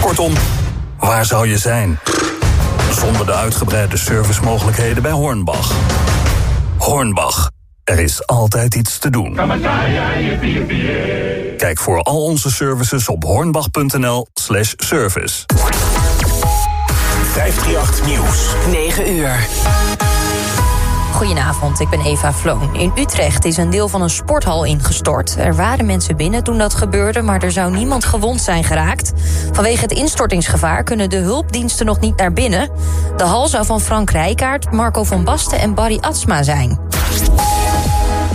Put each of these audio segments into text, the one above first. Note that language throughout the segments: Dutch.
Kortom, waar zou je zijn? Zonder de uitgebreide servicemogelijkheden bij Hornbach. Hornbach, er is altijd iets te doen. Kijk voor al onze services op hornbach.nl slash service. 538 Nieuws. 9 uur. Goedenavond, ik ben Eva Vloon. In Utrecht is een deel van een sporthal ingestort. Er waren mensen binnen toen dat gebeurde, maar er zou niemand gewond zijn geraakt. Vanwege het instortingsgevaar kunnen de hulpdiensten nog niet naar binnen. De hal zou van Frank Rijkaard, Marco van Basten en Barry Atsma zijn.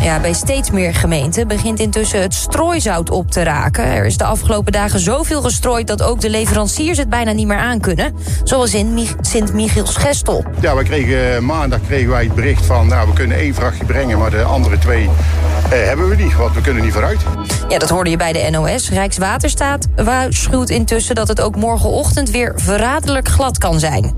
Ja, bij steeds meer gemeenten begint intussen het strooizout op te raken. Er is de afgelopen dagen zoveel gestrooid dat ook de leveranciers het bijna niet meer aankunnen. Zoals in Sint-Michiels-Gestel. Ja, we kregen, eh, maandag kregen wij het bericht van... nou, we kunnen één vrachtje brengen, maar de andere twee eh, hebben we niet. Want we kunnen niet vooruit. Ja, dat hoorde je bij de NOS. Rijkswaterstaat waarschuwt intussen dat het ook morgenochtend weer verraderlijk glad kan zijn.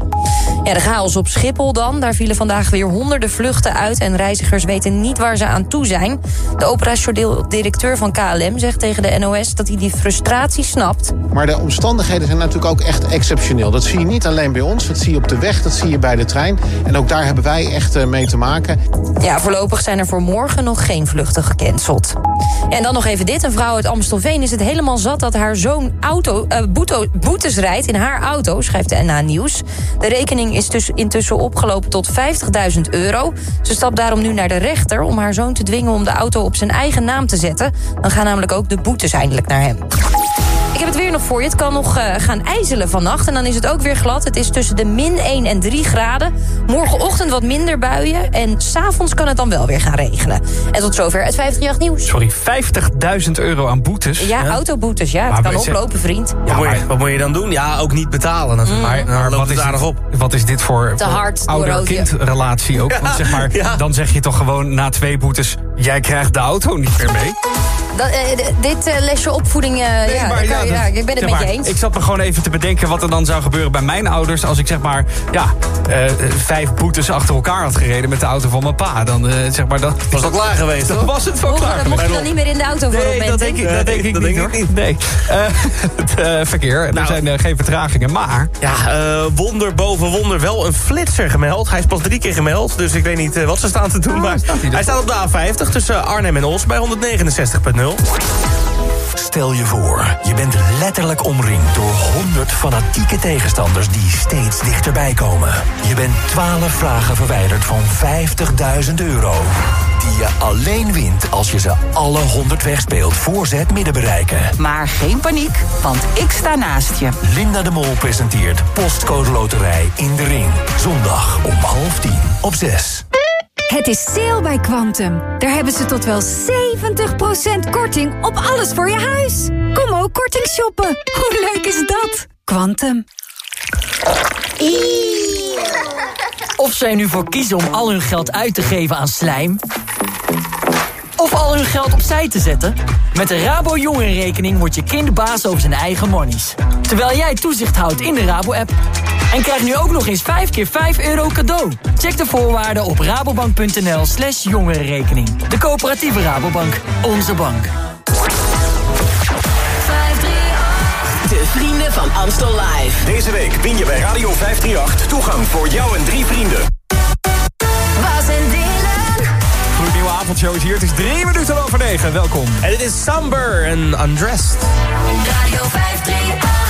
Ja, de chaos op Schiphol dan. Daar vielen vandaag weer honderden vluchten uit... en reizigers weten niet waar ze aan toe zijn. De operationeel directeur van KLM zegt tegen de NOS... dat hij die frustratie snapt. Maar de omstandigheden zijn natuurlijk ook echt exceptioneel. Dat zie je niet alleen bij ons, dat zie je op de weg, dat zie je bij de trein. En ook daar hebben wij echt eh, mee te maken. Ja, voorlopig zijn er voor morgen nog geen vluchten gecanceld. En dan nog even dit. Een vrouw uit Amstelveen is het helemaal zat dat haar zoon auto, uh, boetes rijdt in haar auto, schrijft de NA Nieuws. De rekening is dus intussen opgelopen tot 50.000 euro. Ze stapt daarom nu naar de rechter om haar zoon te dwingen om de auto op zijn eigen naam te zetten. Dan gaan namelijk ook de boetes eindelijk naar hem. Ik heb het weer nog voor je. Het kan nog uh, gaan ijzelen vannacht. En dan is het ook weer glad. Het is tussen de min 1 en 3 graden. Morgenochtend wat minder buien. En s'avonds kan het dan wel weer gaan regenen. En tot zover het 538 nieuws. Sorry, 50.000 euro aan boetes? Ja, ja. autoboetes. Ja, het kan oplopen, vriend. Ja, wat, moet je, wat, moet je, dan doen? Ja, ook niet betalen natuurlijk. Mm. Maar, maar wat, is dit, op. wat is dit voor, voor ouder-kindrelatie ook? Want zeg maar, dan zeg je toch gewoon na twee boetes... jij krijgt de auto niet meer mee? Dat, uh, dit uh, lesje opvoeding, uh, nee, ja, maar, ja, je, ja, ik ben het met je eens. Ik zat me gewoon even te bedenken wat er dan zou gebeuren bij mijn ouders... als ik zeg maar, ja, vijf boetes achter elkaar had gereden met de auto van mijn pa. Dan, zeg maar, dat, was dat klaar geweest, Dan was het wel Mocht, klaar. Mocht je dan niet meer in de auto voor nee, dat denk ik, dat denk ik dat niet, denk hoor. Ik niet. Nee. het verkeer, nou, er zijn geen vertragingen, maar... Ja, wonder boven wonder wel een flitser gemeld. Hij is pas drie keer gemeld, dus ik weet niet wat ze staan te doen. Oh, maar staat hij, hij staat op de A50 tussen Arnhem en Os bij 169.0 Stel je voor, je bent letterlijk omringd door 100 fanatieke tegenstanders die steeds dichterbij komen. Je bent 12 vragen verwijderd van 50.000 euro. Die je alleen wint als je ze alle 100 wegspeelt voor ze het midden bereiken. Maar geen paniek, want ik sta naast je. Linda de Mol presenteert Postcode Loterij in de Ring. Zondag om half tien op 6. Het is sale bij Quantum. Daar hebben ze tot wel 70% korting op alles voor je huis. Kom ook korting shoppen. Hoe leuk is dat? Quantum. Of zij nu voor kiezen om al hun geld uit te geven aan slijm... of al hun geld opzij te zetten... met de Rabo Jongerenrekening wordt je kind baas over zijn eigen monies. Terwijl jij toezicht houdt in de Rabo-app... En krijg nu ook nog eens 5 keer 5 euro cadeau. Check de voorwaarden op rabobank.nl slash jongerenrekening. De coöperatieve Rabobank. Onze bank. De vrienden van Amstel Live. Deze week win je bij Radio 538 toegang voor jou en drie vrienden. Avondshow is hier. Het is drie minuten over negen. Welkom. En dit is Samber en Undressed. Radio 538.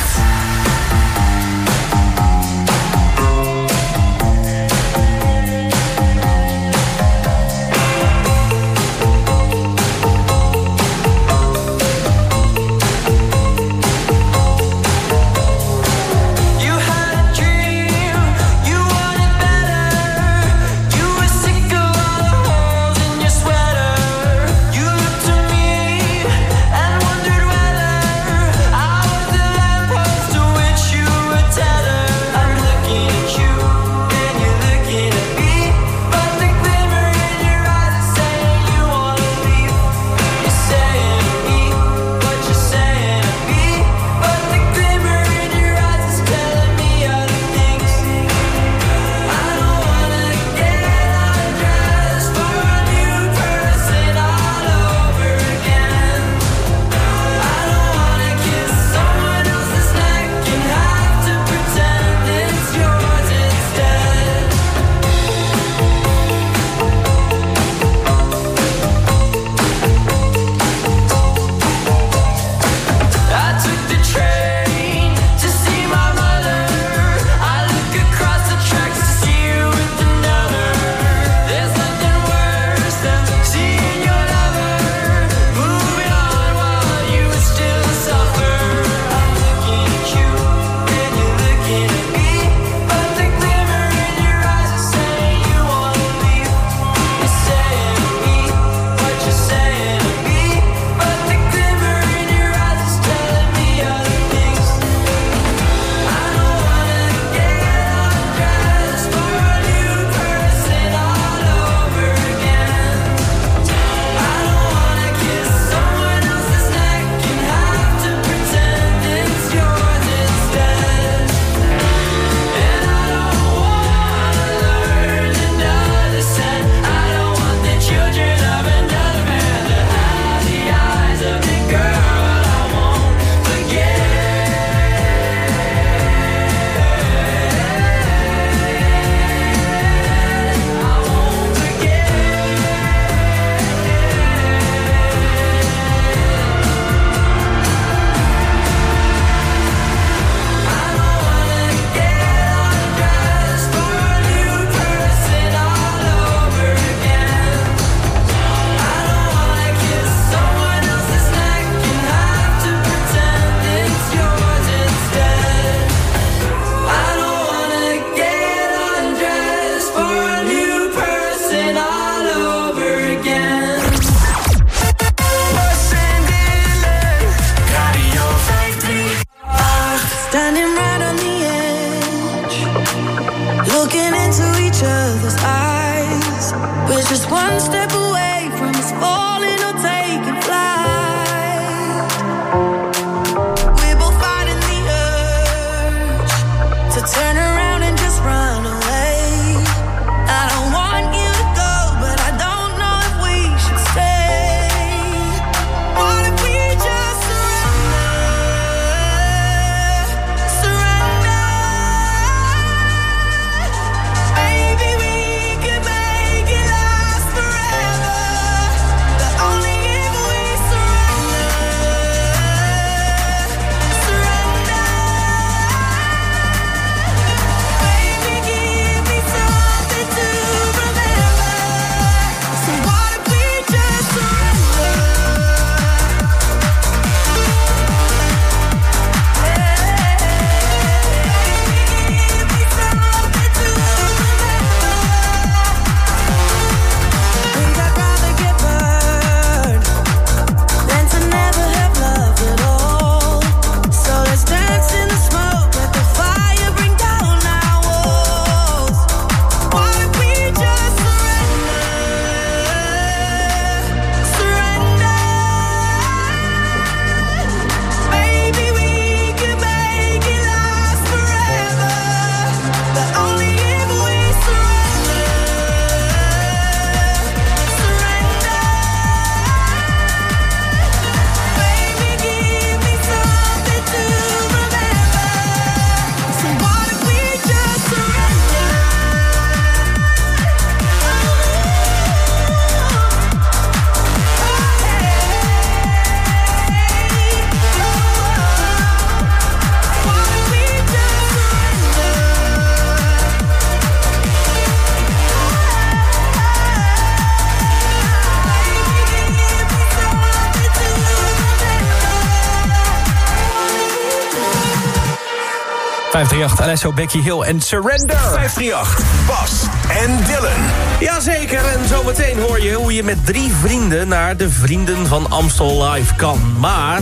538, Alesso, Becky Hill en Surrender. 538, Bas en Dylan. Jazeker, en zometeen hoor je hoe je met drie vrienden... naar de Vrienden van Amstel Live kan. Maar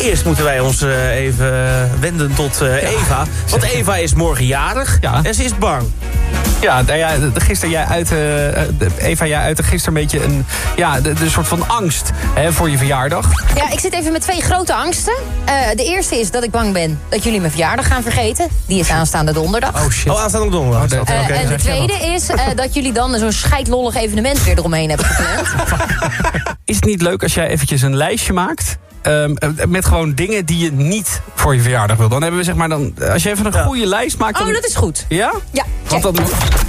eerst moeten wij ons eh, even wenden tot eh, Eva. Want Eva is morgen jarig Ja. en ze is bang. Ja, nou ja, gisteren jij uit, Eva, jij uitte gisteren een beetje een, ja, de, de soort van angst hè, voor je verjaardag. Ja, ik zit even met twee grote angsten. Eh, de eerste is dat ik bang ben dat jullie mijn verjaardag gaan vergeten. Die is aanstaande donderdag. Oh shit. Oh, aanstaande donderdag. dat. Oké. en de tweede is eh, dat jullie dan zo'n scheidlollig evenement weer eromheen hebben gepland. Is het niet leuk als jij eventjes een lijstje maakt? Ehm, eh, met gewoon dingen die je niet voor je verjaardag wil. Dan hebben we zeg maar dan. Als je even een goede lijst maakt. Dan... Oh, dat is goed. Ja? Ja, Want dan,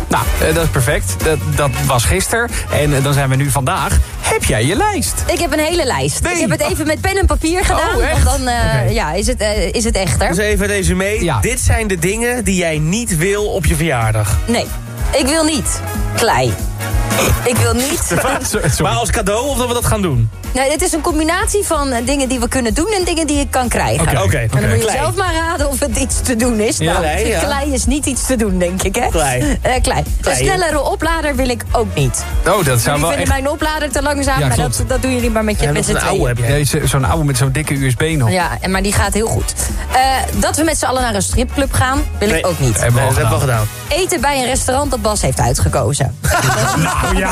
nou, eh, dat is perfect. Dat, dat was gisteren. En eh, dan zijn we nu vandaag. Heb jij je lijst? Ik heb een hele lijst. Nee. Ik heb het even met pen en papier gedaan. Oh, echt? want dan eh, ja, is, het, eh, is het echter. Dus even resume. Ja. Dit zijn de dingen die jij niet wil op je verjaardag. Nee, ik wil niet klei. Ik wil niet... Maar als cadeau of dat we dat gaan doen? Nee, het is een combinatie van eh, dingen die we kunnen doen en dingen die ik kan krijgen. Oké, oké. En dan moet je zelf maar raden of het iets te doen is. Ja, nou, klei, ja. klei is niet iets te doen, denk ik, hè? Klei. Eh, klei. Klei, Een snellere oplader wil ik ook niet. Oh, dat zou wel vinden echt... mijn oplader te langzaam, Ja, maar dat, dat doen jullie maar met, je, Ja, met z'n is een oude tweeën. Zo'n oude met zo'n dikke USB nog. Ja, en- maar die gaat heel goed. Eh, dat we met z'n allen naar een stripclub gaan, wil Nee. ik ook niet. Hebben we al dat hebben we gedaan. Eten bij een restaurant dat Bas heeft uitgekozen. Nou ja. Ja,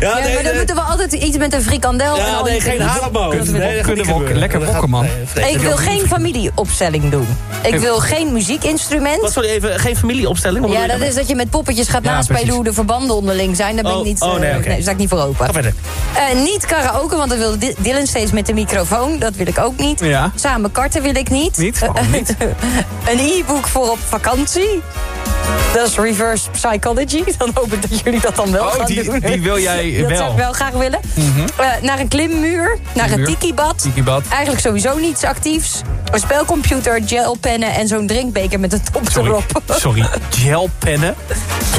Ja, nee, maar dan nee. moeten we altijd iets met een frikandel en Ja, al nee, die geen we- Nee, dat kunnen we ook lekker Dat bokken, man. Ik wil geen familieopstelling doen. Ik wil geen muziekinstrument. Wat, sorry, even, geen familieopstelling? Ja, dat is dat je met poppetjes gaat naspelen hoe de verbanden onderling zijn. Daar ben ik Oh, niet, oh, eh, nee, oké. daar sta ik niet voor open. Ga verder. Eh, niet karaoke, want dan wil Dylan steeds met de microfoon. Dat wil ik ook niet. Ja. Samen karten wil ik niet. Niet? Niet? een e-book voor op vakantie. Dat is reverse psychology. Dan hoop ik dat jullie dat dan wel Oh, gaan die- doen. die wil jij dat wel. zou ik wel graag willen. Eh, naar een klimmuur. Naar een. Tiki-bad. Eigenlijk sowieso niets actiefs. Een spelcomputer, gelpennen en zo'n drinkbeker met een top Sorry, erop. sorry. Gelpennen.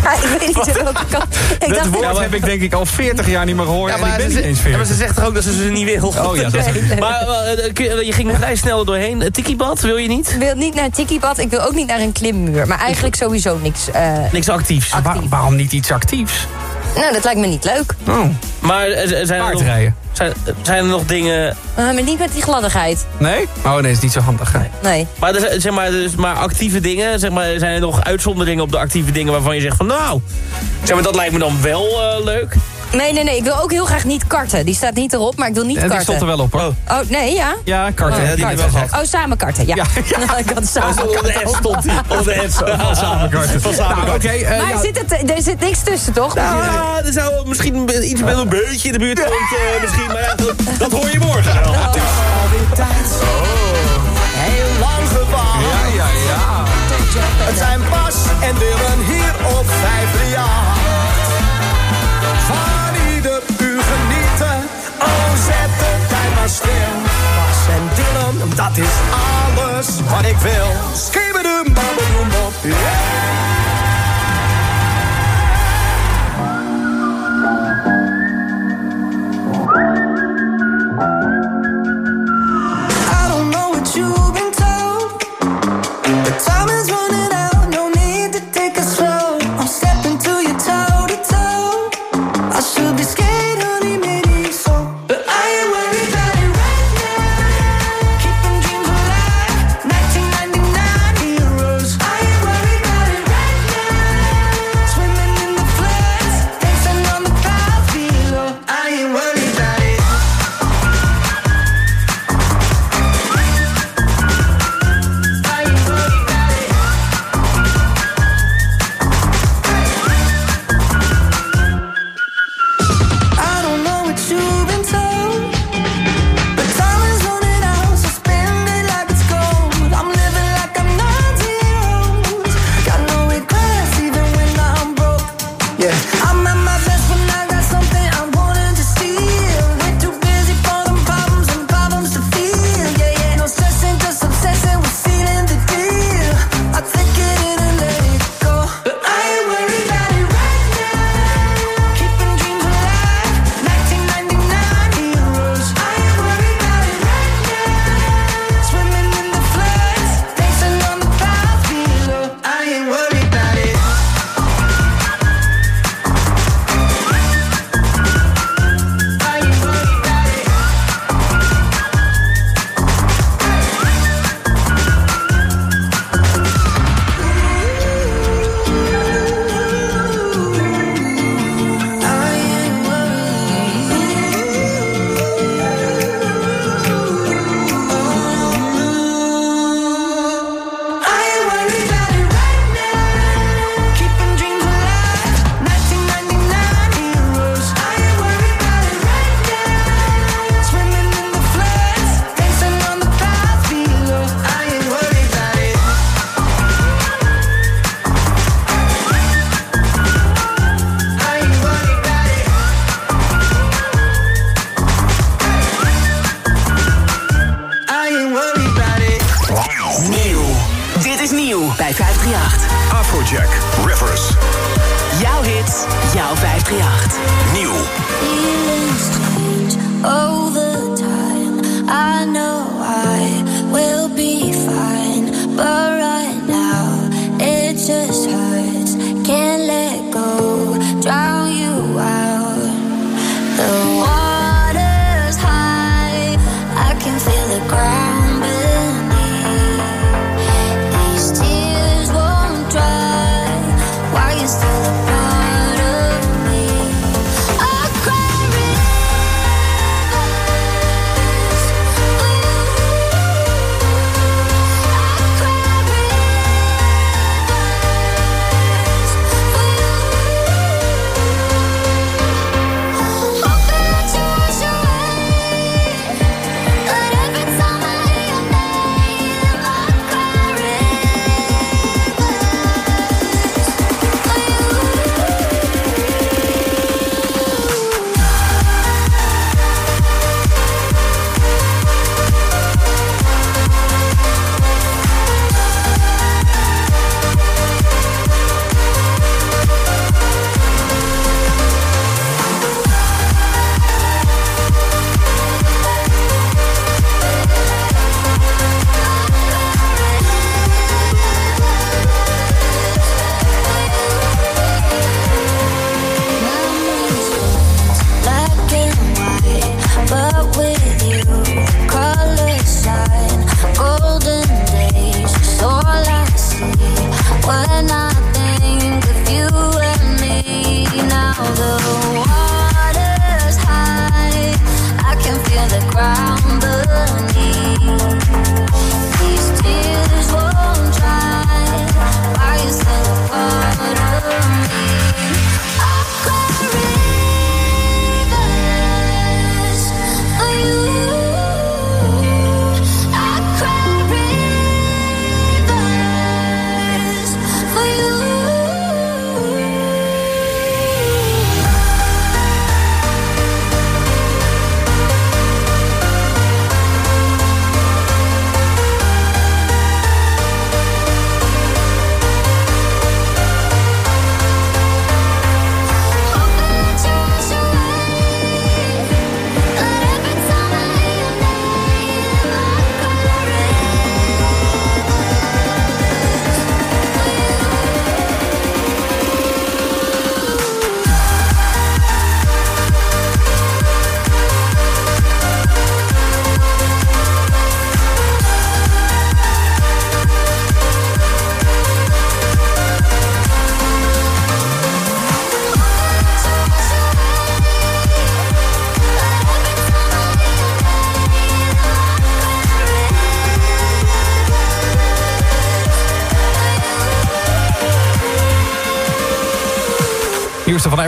Ja, ik weet niet welke kant. Ik Dat dacht, woord heb ik denk ik al 40 jaar niet meer gehoord. en ik ben ze, niet eens ja, maar ze 40. zegt toch ook dat ze ze niet wil? Oh ja, dat is... Maar eh, kun je, ging vrij snel er doorheen. Het tikibad wil je niet? Ik wil niet naar een tikibad. Ik wil ook niet naar een klimmuur. Maar eigenlijk sowieso niks. eh, Niks actiefs. Actief. Waar- waarom niet iets actiefs? nou, dat lijkt me niet leuk. Oh, Maar eh, zijn er nog. Zijn, zijn er nog dingen... Eh, maar niet met die gladdigheid. Nee? Oh nee, is niet zo handig. Nee. Maar, er zijn- zeg maar, dus maar actieve dingen, zeg maar, zijn er nog uitzonderingen op de actieve dingen waarvan je zegt van nou, zeg maar, dat lijkt me dan wel eh, leuk. Nee, nee, nee. Ik wil ook heel graag niet karten. Die staat niet erop, maar ik wil niet Ja, die karten. stond er wel op hoor. Oh, nee, ja? Ja, karten. Oh, Ja, die karten. wel gehad. Oh, samen karten, ja. ik had samen Onder de karten. S stond hij. Onder de S. Van samen karten. Van samen Nou, karten. oké, eh, Maar ja. zit het, er zit niks tussen, toch? Nou, er zou misschien iets met een beutje in de buurt komt, eh, misschien, maar ja, dat, dat hoor je morgen wel. Alweer tijd. Heel lang gewacht. Ja, ja, ja. Het zijn Bas en Dylan hier op 538. Van stil. Bas en Dylan, dat is alles wat ik wil. Skibbedoem, babbedoem, bop. I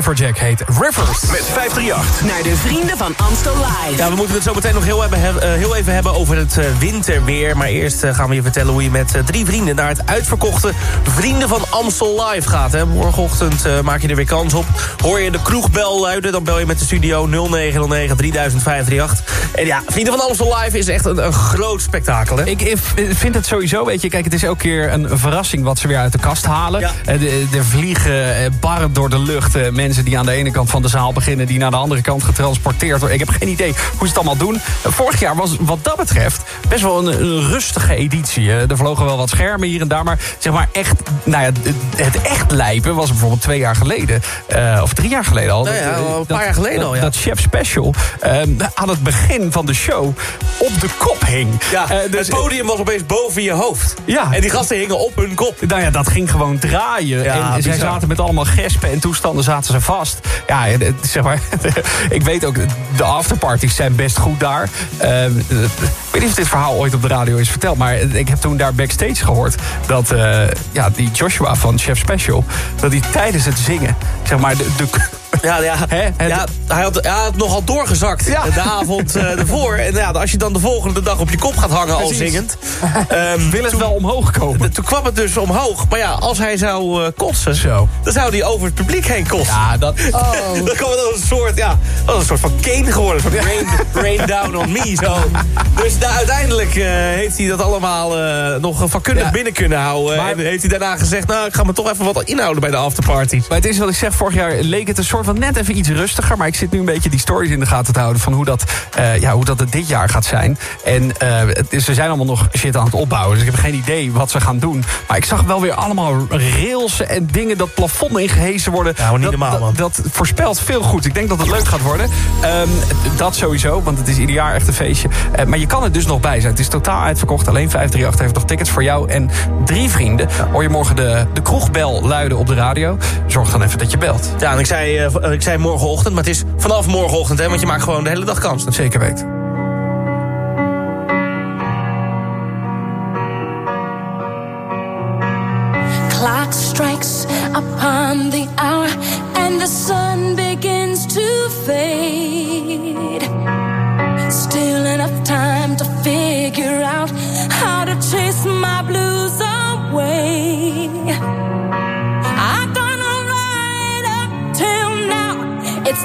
van Afrojack heet Rivers. Met 538. Naar de vrienden van Amstel Live. Ja, we moeten het zo meteen nog heel, hebben, eh, heel even hebben over het eh, winterweer. Maar eerst eh, gaan we je vertellen hoe je met drie vrienden... naar het uitverkochte Vrienden van Amstel Live gaat. Hè. Morgenochtend eh, maak je er weer kans op. Hoor je de kroegbel luiden, dan bel je met de studio 0909 3538. En ja, Vrienden van Amstel Live is echt een, een groot spektakel. Hè? Ik ik vind het sowieso, weet je, kijk, het is elke keer een verrassing wat ze weer uit de kast halen. De- Er vliegen eh, barren door de lucht. eh, Mensen die aan de ene kant van de zaal beginnen, die naar de andere kant getransporteerd. Ik heb geen idee hoe ze het allemaal doen. Vorig jaar was wat dat betreft best wel een, een rustige editie. Er vlogen wel wat schermen hier en daar, maar zeg maar echt, nou ja, het- echt lijpen was bijvoorbeeld twee jaar geleden. eh, of drie jaar geleden al. Nou ja, eh, al een dat- paar jaar geleden dat- al, ja. Dat Chef Special eh, aan het begin van de show op de kop hing. Ja, dus het podium was opeens boven je hoofd. Ja. En die gasten hingen op hun kop. Nou ja, dat ging gewoon draaien. Ja, en zij zaten met allemaal gespen en toestanden zaten ze vast. Ja, zeg maar, ik weet ook, de afterparties zijn best goed daar. Eh, ik weet niet of dit verhaal ooit op de radio is verteld... maar ik heb toen daar backstage gehoord... dat eh, ja, die Joshua van Chef Special... dat hij tijdens het zingen, zeg maar... De, de, Ja, ja. Hè? ja hij, had, hij had nogal doorgezakt de avond eh, ervoor. En ja, als je dan de volgende dag op je kop gaat hangen al zingend... ehm, wil het toen- wel omhoog komen. Toen kwam het dus omhoog. Maar ja, als hij zou eh, kotsen... Zo. dan zou hij over het publiek heen kotsen. Ja, dat... Dan kwam het als een soort, ja, als een soort van Kane geworden. Een soort rain, rain down on me, zo. Dus daar, uiteindelijk eh, heeft hij dat allemaal eh, nog vakkundig Ja. binnen kunnen houden. Maar- en heeft hij daarna gezegd, nou, ik ga me toch even wat inhouden bij de afterparties. Maar het is wat ik zeg, vorig jaar leek het een soort van net even iets rustiger. Maar ik zit nu een beetje die stories in de gaten te houden... van hoe dat, eh, ja, hoe dat het dit jaar gaat zijn. En eh, het is, ze zijn allemaal nog shit aan het opbouwen. Dus ik heb geen idee wat ze gaan doen. Maar ik zag wel weer allemaal rails en dingen... dat plafond ingehezen worden. Ja, maar niet dat, normaal, man. dat, dat voorspelt veel goed. Ik denk dat het leuk gaat worden. Ehm, dat sowieso, want het is ieder jaar echt een feestje. Eh, maar je kan er dus nog bij zijn. Het is totaal uitverkocht. Alleen 538 heeft nog tickets voor jou en drie vrienden. Hoor je morgen de, de kroegbel luiden op de radio. Zorg dan even dat je belt. Ja, en ik zei, eh, v- ik zei morgenochtend, maar het is vanaf morgenochtend, hè, want je maakt gewoon de hele dag kans. Zeker weten. Clock strikes upon the hour and the sun begins to fade. Still enough time to figure out how to chase my blues away.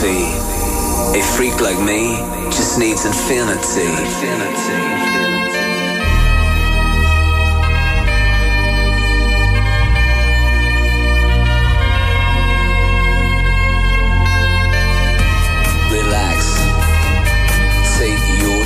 A freak like me just needs infinity. Relax, take your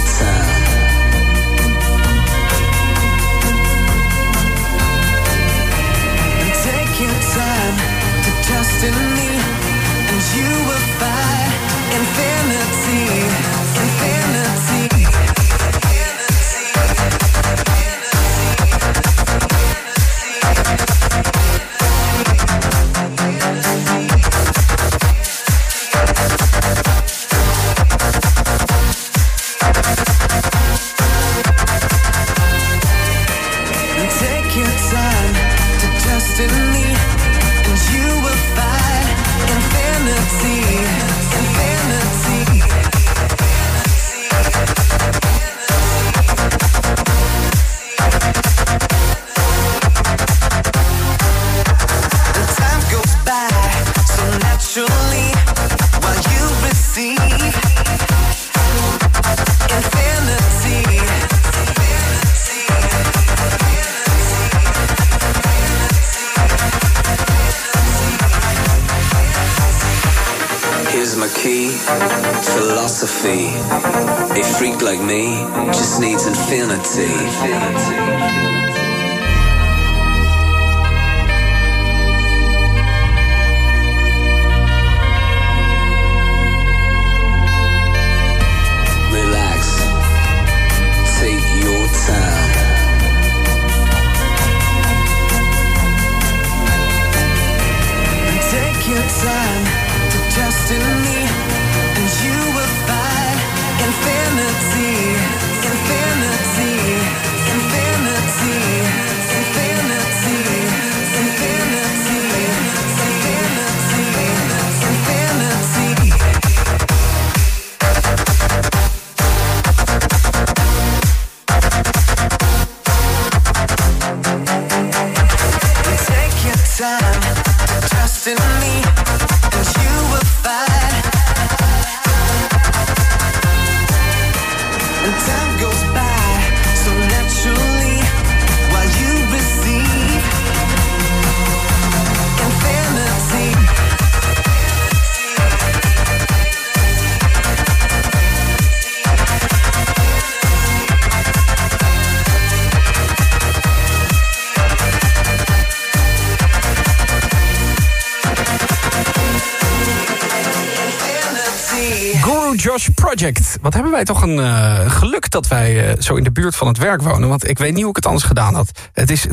Project. Wat hebben wij toch een eh, geluk dat wij eh, zo in de buurt van het werk wonen. Want ik weet niet hoe ik het anders gedaan had. Het is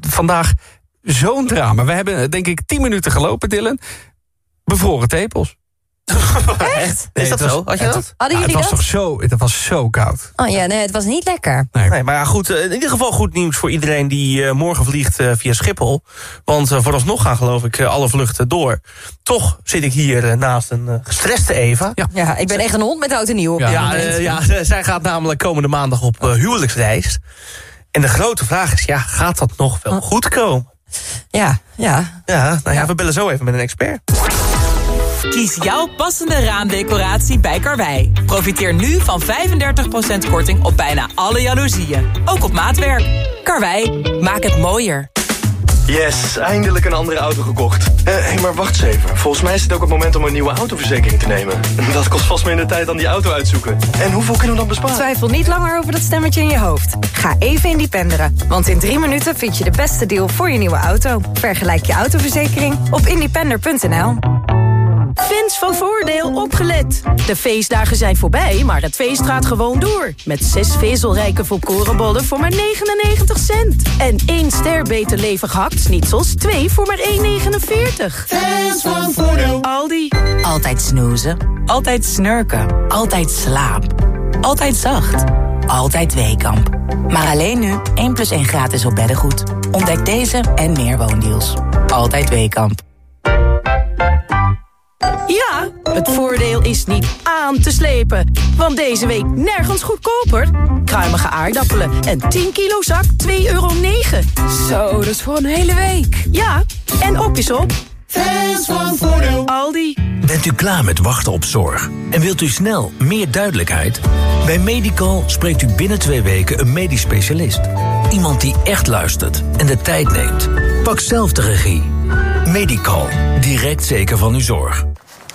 vandaag zo'n drama. We hebben eh, denk ik 10 minuten gelopen, Dylan. Bevroren tepels. Echt? Is dat zo? Had je het- dat? Hadden ja, jullie het was dat? toch zo, het was zo koud. Oh ja, nee, het was niet lekker. Nee, maar ja, goed, eh, in ieder geval goed nieuws voor iedereen die eh, morgen vliegt eh, via Schiphol. Want vooralsnog gaan geloof ik alle vluchten door. Toch zit ik hier naast een gestreste Eva. Ja. Ja, ik ben echt een hond met oud en nieuw op Ja, ja, zij gaat namelijk komende maandag op eh, huwelijksreis. En de grote vraag is, ja, gaat dat nog wel goed komen? Ja, ja. Ja, nou ja, we bellen zo even met een expert. Kies jouw passende raamdecoratie bij Karwei. Profiteer nu van 35% korting op bijna alle jaloezieën. Ook op maatwerk. Karwei, maak het mooier. Yes, eindelijk een andere auto gekocht. Hé, hey, maar wacht eens even. Volgens mij is het ook het moment om een nieuwe autoverzekering te nemen. Dat kost vast minder tijd dan die auto uitzoeken. En hoeveel kunnen we dan besparen? Twijfel niet langer over dat stemmetje in je hoofd. Ga even independeren. Want in drie minuten vind je de beste deal voor je nieuwe auto. Vergelijk je autoverzekering op independer.nl. Fans van Voordeel opgelet. De feestdagen zijn voorbij, maar het feest gaat gewoon door. Met zes vezelrijke volkorenbollen voor maar 99 cent. En één ster beter levig hakt-snitsels, twee voor maar 1,49. Fans van Voordeel. Aldi. Altijd snoezen, altijd snurken, altijd slaap, altijd zacht, altijd Weekamp. Maar alleen nu 1 plus 1 gratis op beddengoed. Ontdek deze en meer woondeals. Altijd Weekamp. Ja, het voordeel is niet aan te slepen. Want deze week nergens goedkoper. Kruimige aardappelen en 10 kilo zak 2,9 euro. Zo, dat is voor een hele week. Ja, en op is op. Fans van Voordeel. Aldi. Bent u klaar met wachten op zorg? En wilt u snel meer duidelijkheid? Bij Medical spreekt u binnen twee weken een medisch specialist. Iemand die echt luistert en de tijd neemt. Pak zelf de regie. Medical. Direct zeker van uw zorg.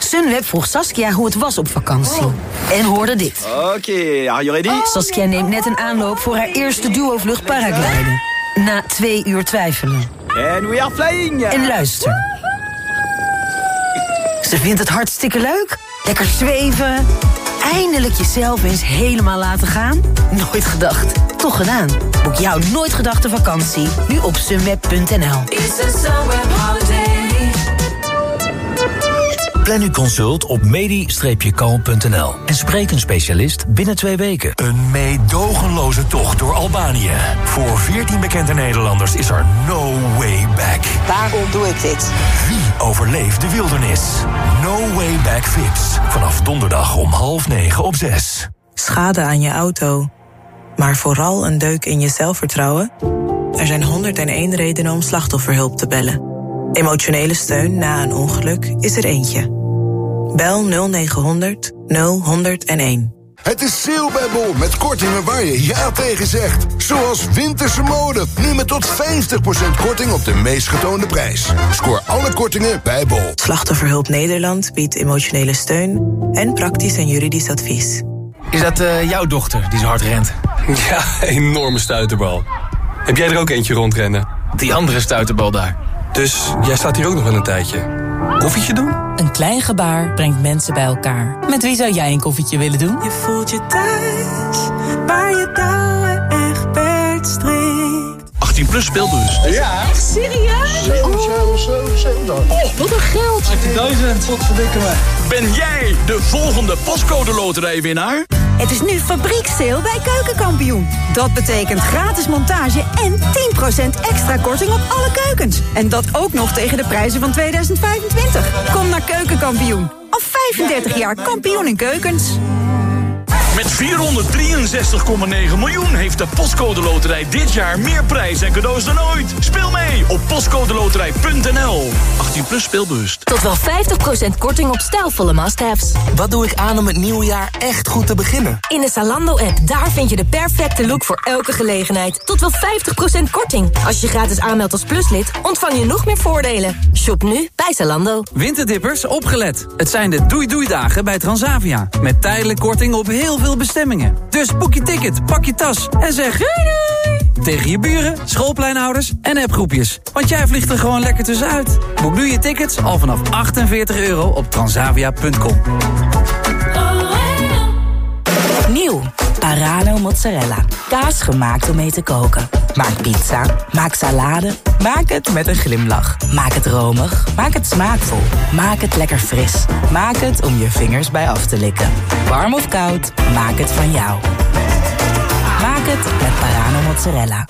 Sunweb vroeg Saskia hoe het was op vakantie. En hoorde dit. Oké, are you ready? Saskia neemt net een aanloop voor haar eerste duo-vlucht paragliden. Na twee uur twijfelen. And we are flying! En luister. Ze vindt het hartstikke leuk. Lekker zweven. Eindelijk jezelf eens helemaal laten gaan. Nooit gedacht. Toch gedaan. Boek jouw nooit gedachte vakantie. Nu op sunweb.nl. Plan uw consult op medi-kalm.nl en spreek een specialist binnen twee weken. Een meedogenloze tocht door Albanië. Voor 14 bekende Nederlanders is er no way back. Waarom doe ik dit? Wie overleeft de wildernis? No way back Vips. Vanaf donderdag om half negen op zes. Schade aan je auto. Maar vooral een deuk in je zelfvertrouwen? Er zijn 101 redenen om slachtofferhulp te bellen. Emotionele steun na een ongeluk is er eentje. Bel 0900 0101. Het is sale bij Bol met kortingen waar je ja tegen zegt. Zoals winterse mode, nu met tot 50% korting op de meest getoonde prijs. Scoor alle kortingen bij Bol. Slachtofferhulp Nederland biedt emotionele steun en praktisch en juridisch advies. Is dat eh, jouw dochter die zo hard rent? Ja, enorme stuiterbal. Heb jij er ook eentje rondrennen? Die andere stuiterbal daar. Dus jij staat hier ook nog wel een tijdje. Koffietje doen? Een klein gebaar brengt mensen bij elkaar. Met wie zou jij een koffietje willen doen? Je voelt je thuis, waar je strikt. 18 plus speelbus. Ja. Echt serieus? 7, 7, 7, 7. Oh, wat een geld. 18.000. Wat verdikken me. Ben jij de volgende pascode loterijwinnaar? Het is nu fabrieksteel bij Keukenkampioen. Dat betekent gratis montage en 10% extra korting op alle keukens. En dat ook nog tegen de prijzen van 2025. Kom naar Keukenkampioen. Al 35 jaar kampioen in keukens. Met 463,9 miljoen heeft de Postcode Loterij dit jaar meer prijs en cadeaus dan ooit. Speel mee op postcodeloterij.nl. 18 plus speelbewust. Tot wel 50% korting op stijlvolle must-haves. Wat doe ik aan om het nieuwe jaar echt goed te beginnen? In de Zalando-app, daar vind je de perfecte look voor elke gelegenheid. Tot wel 50% korting. Als je gratis aanmeldt als pluslid, ontvang je nog meer voordelen. Shop nu bij Zalando. Winterdippers, opgelet. Het zijn de doei-doei-dagen bij Transavia. Met tijdelijk korting op heel veel bestemmingen. Dus boek je ticket, pak je tas en zeg doei doei! Tegen je buren, schoolpleinouders en appgroepjes. Want jij vliegt er gewoon lekker tussenuit. Boek nu je tickets al vanaf 48 euro op transavia.com. Nieuw, Parano mozzarella. Kaas gemaakt om mee te koken. Maak pizza, maak salade, maak het met een glimlach. Maak het romig, maak het smaakvol. Maak het lekker fris. Maak het om je vingers bij af te likken. Warm of koud, maak het van jou. Maak het met Parano mozzarella.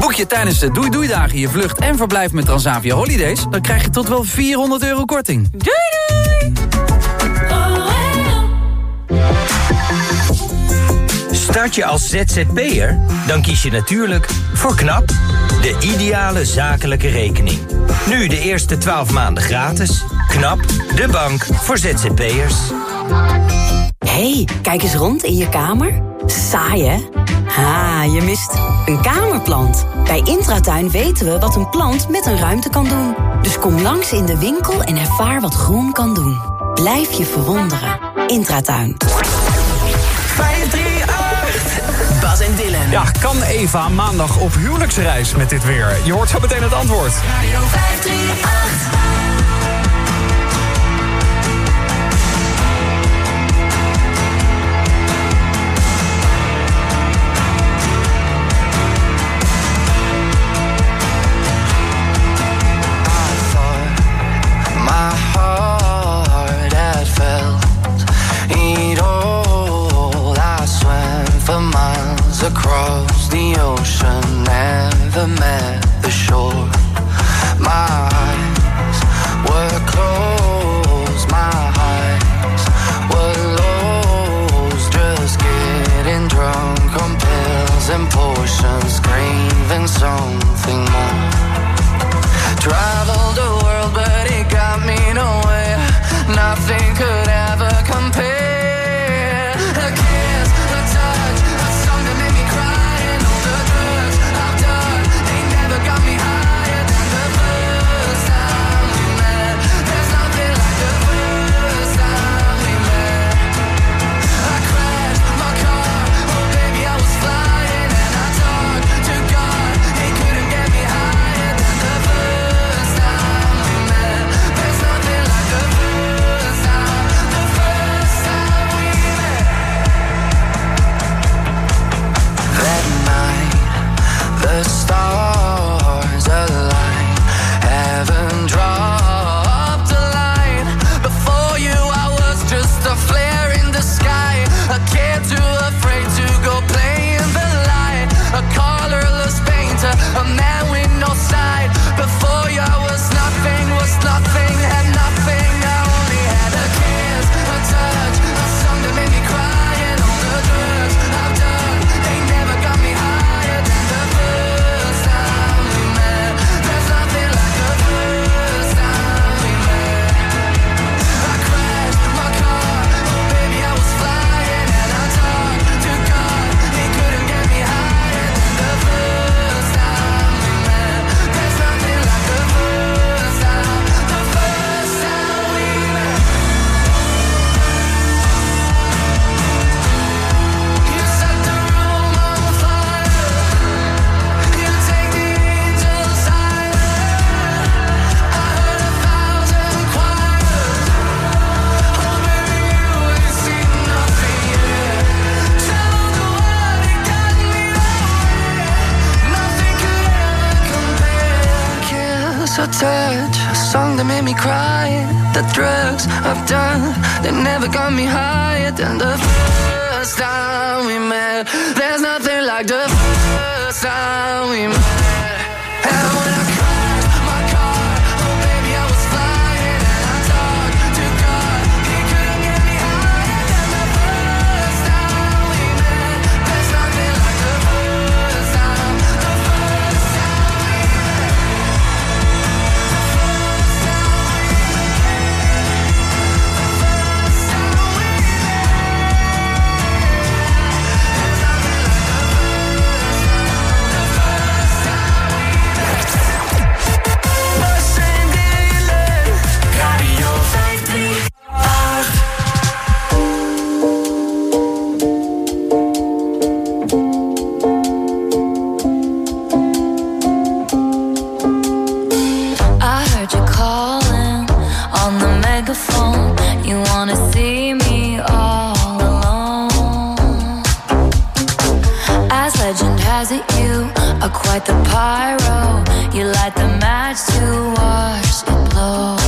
Boek je tijdens de Doei Doei Dagen je vlucht en verblijf met Transavia Holidays... dan krijg je tot wel 400 euro korting. Doei doei! Start je als ZZP'er? Dan kies je natuurlijk voor KNAP, de ideale zakelijke rekening. Nu de eerste 12 maanden gratis. KNAP, de bank voor ZZP'ers. hey, kijk eens rond in je kamer. Saai, hè? Ha, je mist een kamerplant. Bij Intratuin weten we wat een plant met een ruimte kan doen. Dus kom langs in de winkel en ervaar wat groen kan doen. Blijf je verwonderen. Intratuin. Bas en Dylan. Ja, kan Eva maandag op huwelijksreis met dit weer? Je hoort zo meteen het antwoord. Radio 538. pyro. You light the match to watch it blow.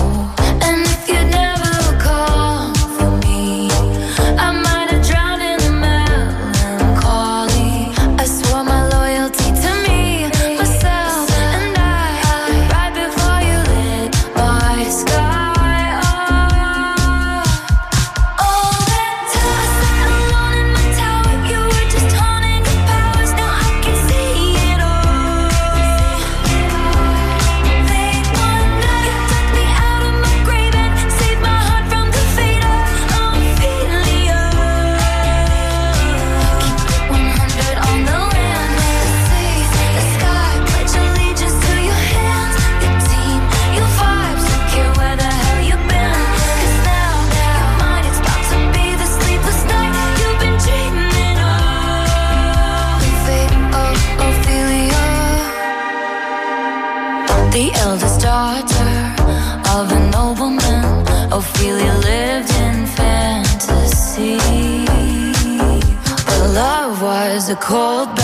cold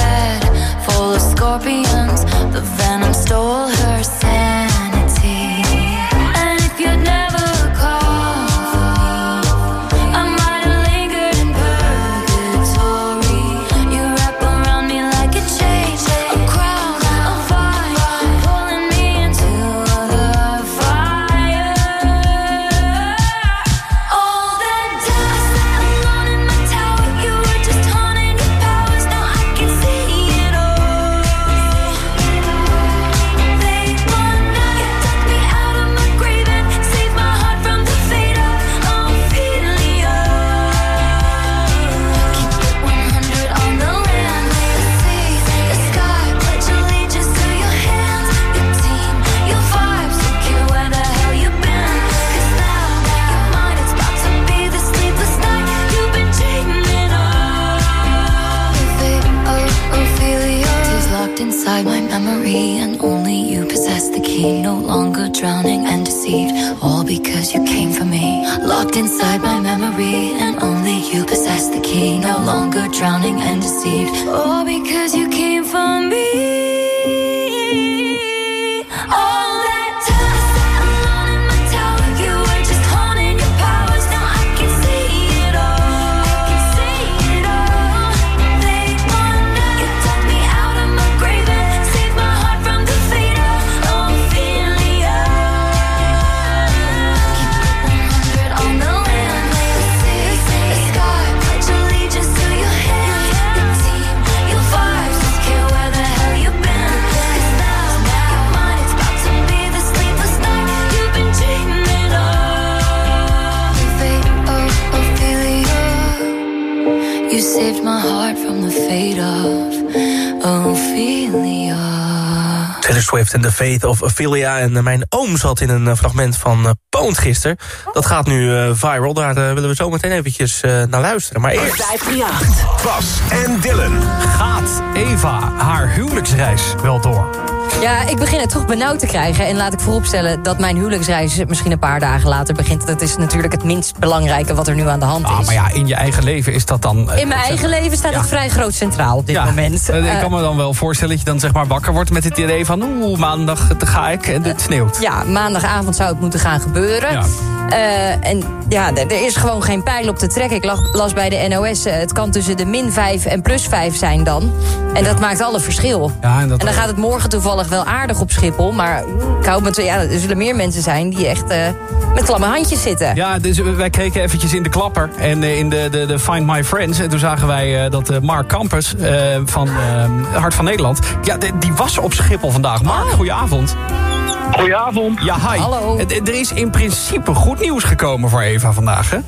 En de feiten Faith of Ophelia. En eh, mijn oom zat in een eh, fragment van eh, Poont gisteren. Dat gaat nu viral, daar willen we zo meteen eventjes naar luisteren. Maar eerst... 538. Bas en Dylan. Gaat Eva haar huwelijksreis wel door? Ja, ik begin het toch benauwd te krijgen. En laat ik vooropstellen dat mijn huwelijksreis misschien een paar dagen later begint. Dat is natuurlijk het minst belangrijke wat er nu aan de hand is. Ah, maar ja, in je eigen leven is dat dan... eh, In mijn zeg- eigen leven staat het vrij groot centraal op dit Ja, moment. eh, ik Eh, kan me dan wel voorstellen dat je dan zeg maar wakker wordt met het idee van... oeh, maandag ga ik en het sneeuwt. Ja, maandagavond zou het moeten gaan gebeuren. Ja. Eh, en ja, er is gewoon geen pijl op te trekken. Ik lag- las bij de NOS, eh, het kan tussen de min 5 en plus 5 zijn dan. En dat maakt alle verschil. Ja, en dat- dan gaat het morgen toevallig wel aardig op Schiphol. Maar ik hou me te- ja, er zullen meer mensen zijn die echt eh, met klamme handjes zitten. Ja, dus wij keken eventjes in de klapper en in de, de, de Find My Friends. En toen zagen wij dat Mark eh, van Hart van Nederland... Ja, de- die was op Schiphol vandaag. Mark, Oh. goedenavond. Goedenavond. Ja, hi. Hallo. Er is in principe goed nieuws gekomen voor Eva vandaag, hè?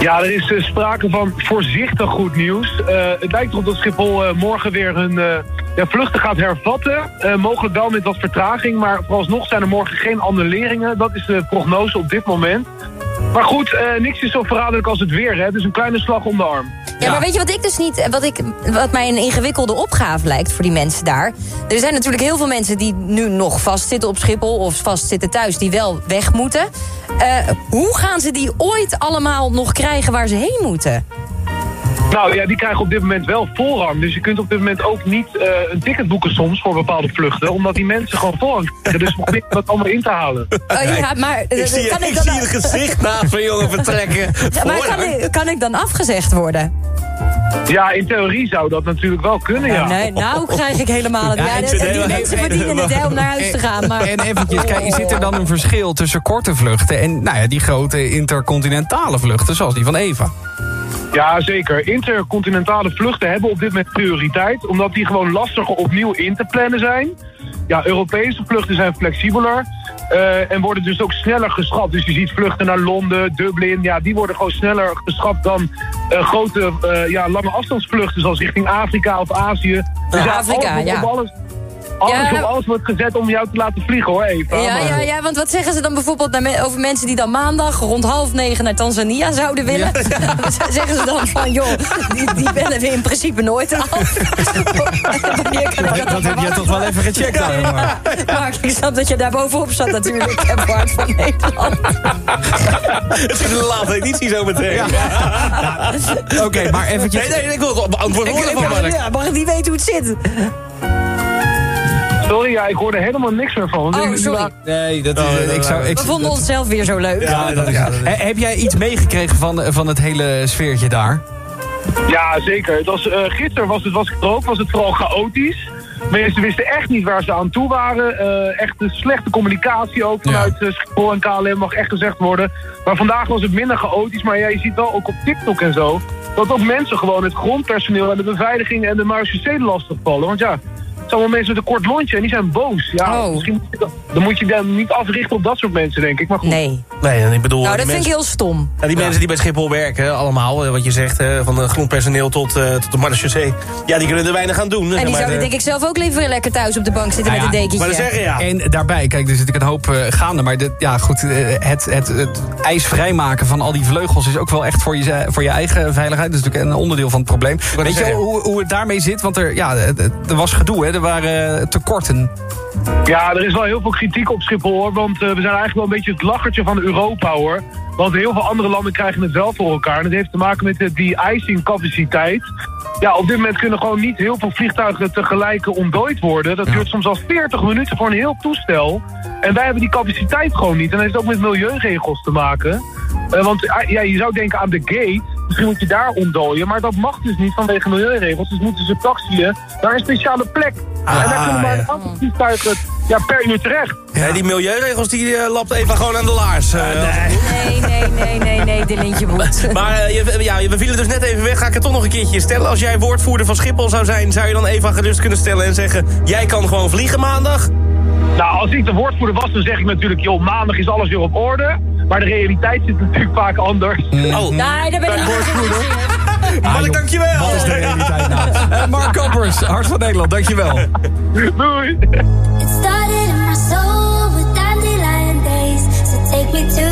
Ja, er is eh, sprake van voorzichtig goed nieuws. Eh, het lijkt erop dat Schiphol eh, morgen weer hun eh, ja, vluchten gaat hervatten. Eh, mogelijk wel met wat vertraging, maar vooralsnog zijn er morgen geen annuleringen. Dat is de prognose op dit moment. Maar goed, eh, niks is zo verraderlijk als het weer. Hè? Dus een kleine slag om de arm. Ja, maar weet je wat ik dus niet, wat, ik, wat mij een ingewikkelde opgave lijkt voor die mensen daar? Er zijn natuurlijk heel veel mensen die nu nog vastzitten op Schiphol of vastzitten thuis, die wel weg moeten. Eh, hoe gaan ze die ooit allemaal nog krijgen waar ze heen moeten? Nou ja, die krijgen op dit moment wel voorrang. Dus je kunt op dit moment ook niet eh, een ticket boeken soms voor bepaalde vluchten. Omdat die mensen gewoon voorrang krijgen. Dus we proberen dat allemaal in te halen. Oh ja, maar eh, Ik zie, kan ik ik dan, zie het gezicht naast van jongen vertrekken. Ja, maar kan ik, kan ik dan afgezegd worden? Ja, in theorie zou dat natuurlijk wel kunnen, ja. Nee, nou krijg ik helemaal het. Ja, die mensen verdienen het hè, om naar huis te gaan. Maar... En eventjes, kijk, zit er dan een verschil tussen korte vluchten... en nou ja, die grote intercontinentale vluchten, zoals die van Eva? Ja, zeker. Intercontinentale vluchten hebben op dit moment prioriteit. Omdat die gewoon lastiger opnieuw in te plannen zijn. Ja, Europese vluchten zijn flexibeler. eh, en worden dus ook sneller geschat. Dus je ziet vluchten naar Londen, Dublin. Ja, die worden gewoon sneller geschat dan eh, grote, eh, ja, lange afstandsvluchten. Zoals richting Afrika of Azië. Dus Ja, Afrika, alles, ja. Op alles, alles Ja. op alles wordt gezet om jou te laten vliegen hoor, Eva. Ja, Maar- ja, ja, want wat zeggen ze dan bijvoorbeeld over mensen die dan maandag rond half negen naar Tanzania zouden willen? zeggen ze dan van, joh, die, die bellen we in principe nooit af. Ik Dat heb jij toch wel even gecheckt, Ja, dan, ja. Mark. Mark, ik snap dat je daar bovenop zat natuurlijk. Ik heb van Nederland. Het is de laatste editie zo meteen. Oké, maar eventjes... Nee, nee, ik wil het antwoord Ik, horen van Mark. ja, mag ik niet weten hoe het zit? Sorry, ja, ik hoorde helemaal niks meer van. Oh, sorry. Nee, dat is... Oh, ik zou, ik, We vonden onszelf weer zo leuk. Ja, dat is, He- Heb jij iets meegekregen van, van het hele sfeertje daar? Ja, zeker. Het was, eh, gisteren was het, was het ook, was het vooral chaotisch. Mensen wisten echt niet waar ze aan toe waren. Eh, echt een slechte communicatie ook vanuit eh, Schiphol en KLM mag echt gezegd worden. Maar vandaag was het minder chaotisch. Maar ja, je ziet wel ook op TikTok en zo... dat ook mensen gewoon het grondpersoneel en de beveiliging en de marechaussee lastig vallen. Want ja, allemaal mensen met een kort lontje en die zijn boos. Ja, Oh. misschien moet je dat- dan moet je dan niet africhten op dat soort mensen, denk ik. Maar goed. Nee. Nee, en ik bedoel... Nou, dat vind ik heel stom. Ja, die mensen die bij Schiphol werken, allemaal, eh, wat je zegt, eh, van de grondpersoneel tot, eh, tot de marechaussee. Ja, die kunnen er weinig aan doen. En die maar, zouden denk ik zelf ook liever lekker thuis op de bank zitten Nou met een dekentje. maar dat zeggen, ja. En daarbij, kijk, er zit natuurlijk een hoop gaande. Maar dit, ja, goed, het, het, het ijsvrij maken van al die vleugels is ook wel echt voor je, voor je eigen veiligheid. Dat is natuurlijk een onderdeel van het probleem. Weet je hoe, hoe het daarmee zit? Want er, ja, er was gedoe, hè? Waren eh, tekorten. Ja, er is wel heel veel kritiek op Schiphol hoor. Want eh, we zijn eigenlijk wel een beetje het lachertje van Europa hoor. Want heel veel andere landen krijgen het wel voor elkaar. En het heeft te maken met de de-icing capaciteit. Ja, op dit moment kunnen gewoon niet heel veel vliegtuigen tegelijk ontdooid worden. Dat duurt soms al 40 minuten voor een heel toestel. En wij hebben die capaciteit gewoon niet. En dat heeft ook met milieuregels te maken. Eh, want ja, je zou denken aan de gate. Misschien moet je daar ontdooien. Maar dat mag dus niet vanwege milieuregels. Dus moeten ze taxiën naar een speciale plek. en daar kunnen maar een aantal vliegtuigen ja, per uur terecht. Ja, die milieuregels die eh, lapt even gewoon aan de laars. eh, Nee, nee, nee, nee, nee, de lintje boet. Maar eh, je, ja, we vielen dus net even weg. Ga ik het toch nog een keertje stellen. Als jij woordvoerder van Schiphol zou zijn... zou je dan Eva gerust kunnen stellen en zeggen... jij kan gewoon vliegen maandag? Nou, als ik de woordvoerder was, dan zeg ik natuurlijk... joh, maandag is alles weer op orde. Maar de realiteit zit natuurlijk vaak anders. Oh, Nee, daar ben ik Mark, dankjewel. Wat is de realiteit nou? Eh, Mark Kappers, Hart van Nederland, dankjewel. Doei. It started in my soul with dandelion days. So take me to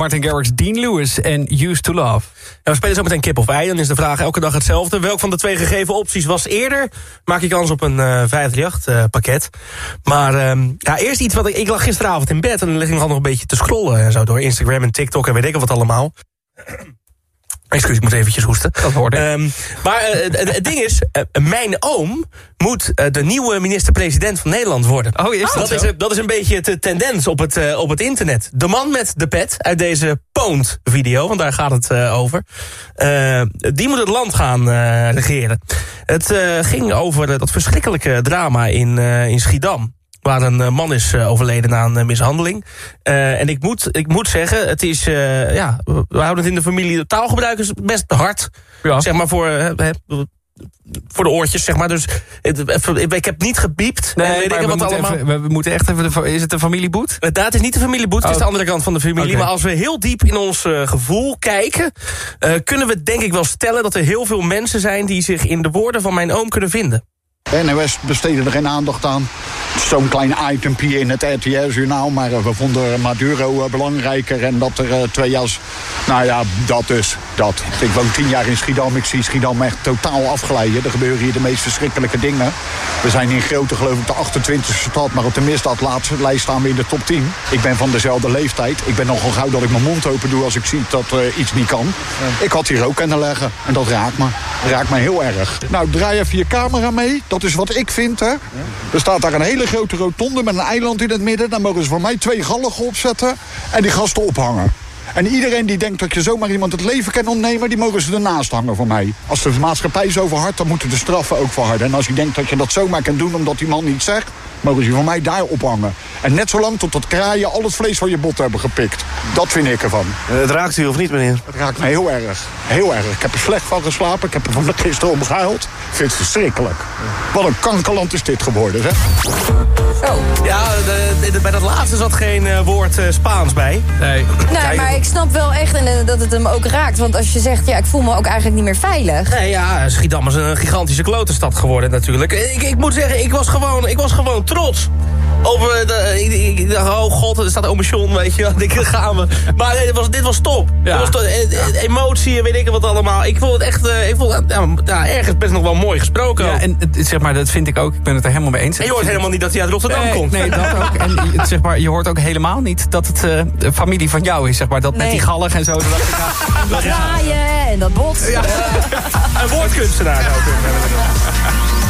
Martin Garrix, Dean Lewis en Used to Love. Ja, we spelen zo meteen kip of ei. Dan is de vraag elke dag hetzelfde. Welk van de twee gegeven opties was eerder? Maak je kans op een eh 538 eh, pakket. Maar ehm, ja, eerst iets wat ik... Ik lag gisteravond in bed en dan lig ik nog een beetje te scrollen. En zo door Instagram en TikTok en weet ik wat allemaal. Excuus, ik moet eventjes hoesten. Dat hoorde. Ehm, maar eh, het, ding is, eh, mijn oom moet eh, de nieuwe minister-president van Nederland worden. Oh, is dat dat, zo? is, dat is een beetje de tendens op het, op het internet. De man met de pet uit deze Poont-video, want daar gaat het over. die moet het land gaan regeren. Het ging over dat verschrikkelijke drama in, in Schiedam. Waar een eh, man is eh, overleden na een eh, mishandeling. Eh, en ik moet, ik moet zeggen, het is, eh, ja, we houden het in de familie. De taalgebruik is best hard. Zeg maar voor, hè, voor de oortjes, zeg maar. Dus ik heb niet gebiept. en weet Nee, ik we wat moeten, allemaal. even, we moeten echt even... De, is het een familieboet? Het het is niet de familieboet, het is Oh. de andere kant van de familie. Maar als we heel diep in ons gevoel kijken... eh, kunnen we denk ik wel stellen dat er heel veel mensen zijn... die zich in de woorden van mijn oom kunnen vinden. NOS besteedde er geen aandacht aan. Zo'n klein itempje in het RTS-journaal. Maar eh, we vonden Maduro eh, belangrijker. En dat er eh, twee jaar... Nou ja, dat dus. dat. Ik woon tien jaar in Schiedam. Ik zie Schiedam echt totaal afglijden. Er gebeuren hier de meest verschrikkelijke dingen. We zijn in grootte geloof ik de 28e stad. Maar op de misdaadlijst staan we in de top 10. Ik ben van dezelfde leeftijd. Ik ben nogal gauw dat ik mijn mond open doe als ik zie dat iets niet kan. Ik had hier ook kunnen leggen. En dat raakt me. Raakt me heel erg. Nou, draai even je camera mee. Dat is wat ik vind, hè. Er staat daar een hele grote rotonde met een eiland in het midden. Daar mogen ze voor mij twee galligen opzetten. En die gasten ophangen. En iedereen die denkt dat je zomaar iemand het leven kan ontnemen... die mogen ze ernaast hangen voor mij. Als de maatschappij zo verhardt, dan moeten de straffen ook verharden. En als je denkt dat je dat zomaar kan doen omdat die man niet zegt... mogen ze voor mij daar ophangen. En net zolang tot dat kraaien al het vlees van je bot hebben gepikt. Dat vind ik ervan. het raakt u of niet, meneer? Het raakt me heel erg. Heel erg. Ik heb er slecht van geslapen. Ik heb er van de gisteren om gehuild. Ik vind het verschrikkelijk. Wat een kankerland is dit geworden, zeg. Oh. Ja, de- de- bij dat laatste zat geen eh, woord eh, Spaans bij. Nee. Nee, maar ik snap wel echt en, eh, dat het hem ook raakt. Want als je zegt, ja, ik voel me ook eigenlijk niet meer veilig. Nee, ja, Schiedam is een gigantische klotenstad geworden natuurlijk. Ik, ik moet zeggen, ik was gewoon, ik was gewoon trots. Op, eh, de, ik, ik dacht, oh god, er staat oma John, weet je wel. Ik denk, daar gaan we. Maar nee, dit, was, dit was top. Dit was to- eh, eh, Emotie en weet ik wat allemaal. Ik vond het echt, eh, ik vond het ja, ja, ergens best nog wel mooi gesproken. Ja, en zeg maar, dat vind ik ook. Ik ben het er helemaal mee eens. En je hoort helemaal niet dat hij uit Rotterdam nee, komt. Nee, dat ook. En je- zeg maar, je hoort ook helemaal niet dat het eh, de familie van jou is. Zeg maar, dat met die gallig en zo. Dat dacht ik, ja, Dat draaien en dat bot. Een woordkunstenaar ook.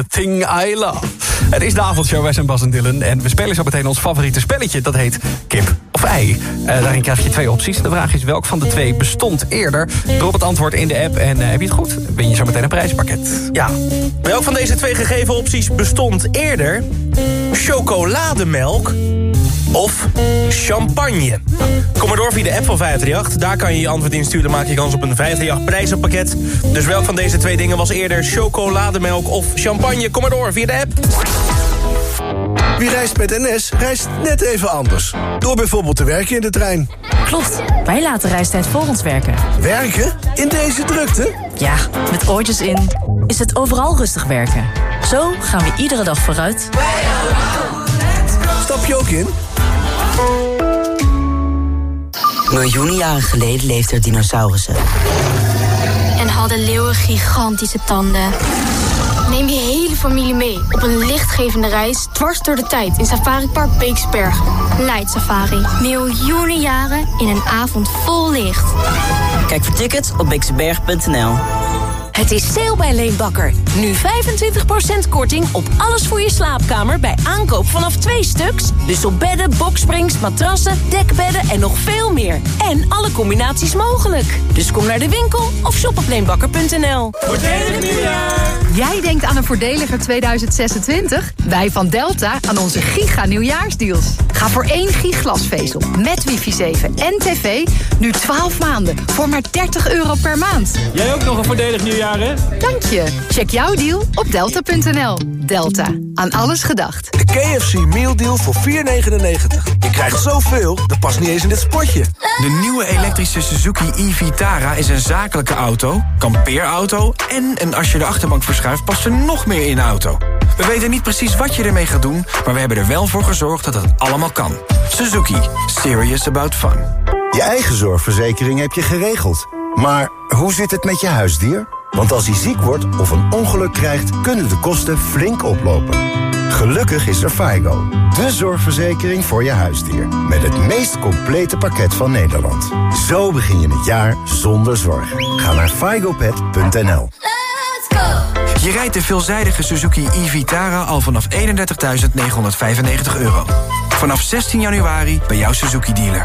The Thing I Love. Het is de avondshow, wij zijn Bas en Dylan. En we spelen zo meteen ons favoriete spelletje. Dat heet Kip of Ei. Eh, daarin krijg je twee opties. De vraag is welk van de twee bestond eerder? Drop het antwoord in de app en eh, heb je het goed? Win je zo meteen een prijspakket. Ja, welk van deze twee gegeven opties bestond eerder? Chocolademelk of champagne? Kom maar door via de app van 538. Daar kan je je antwoord insturen. Dan maak je kans op een 538 prijzenpakket. Dus welk van deze twee dingen was eerder chocolademelk of champagne? Kom maar door via de app. Wie reist met NS, reist net even anders. Door bijvoorbeeld te werken in de trein. Klopt, wij laten reistijd voor ons werken. Werken? In deze drukte? Ja, met oortjes in is het overal rustig werken. Zo gaan we iedere dag vooruit. Stap je ook in? Miljoenen jaren geleden leefden er dinosaurussen. En hadden leeuwen gigantische tanden. Neem je hele familie mee op een lichtgevende reis dwars door de tijd in Safari Park Beeksbergen. Light Safari. Miljoenen jaren in een avond vol licht. Kijk voor tickets op beekseberg.nl. Het is sale bij Leenbakker. Nu 25% korting op alles voor je slaapkamer bij aankoop vanaf twee stuks. Dus op bedden, boksprings, matrassen, dekbedden en nog veel meer. En alle combinaties mogelijk. Dus kom naar de winkel of shop op leenbakker.nl. Voordelig nieuwjaar! Jij denkt aan een voordeliger 2026? Wij van Delta aan onze giga nieuwjaarsdeals. Ga voor één giglasvezel met wifi 7 en tv nu 12 maanden voor maar 30 euro per maand. Jij ook nog een voordelig nieuwjaar, hè? Dank je. Check jouw deal op delta.nl. Delta. Aan alles gedacht. De KFC Meal Deal voor 4,99. Je krijgt zoveel, dat past niet eens in dit spotje. De nieuwe elektrische Suzuki e-Vitara is een zakelijke auto, kampeerauto... en een als je de achterbank verschuift past er nog meer in de auto. We weten niet precies wat je ermee gaat doen... maar we hebben er wel voor gezorgd dat het allemaal kan. Suzuki. Serious about fun. Je eigen zorgverzekering heb je geregeld. Maar hoe zit het met je huisdier? Want als hij ziek wordt of een ongeluk krijgt... kunnen de kosten flink oplopen. Gelukkig is er FIGO. De zorgverzekering voor je huisdier. Met het meest complete pakket van Nederland. Zo begin je het jaar zonder zorgen. Ga naar figopet.nl Je rijdt de veelzijdige Suzuki e-Vitara al vanaf 31.995 euro. Vanaf 16 januari bij jouw Suzuki-dealer.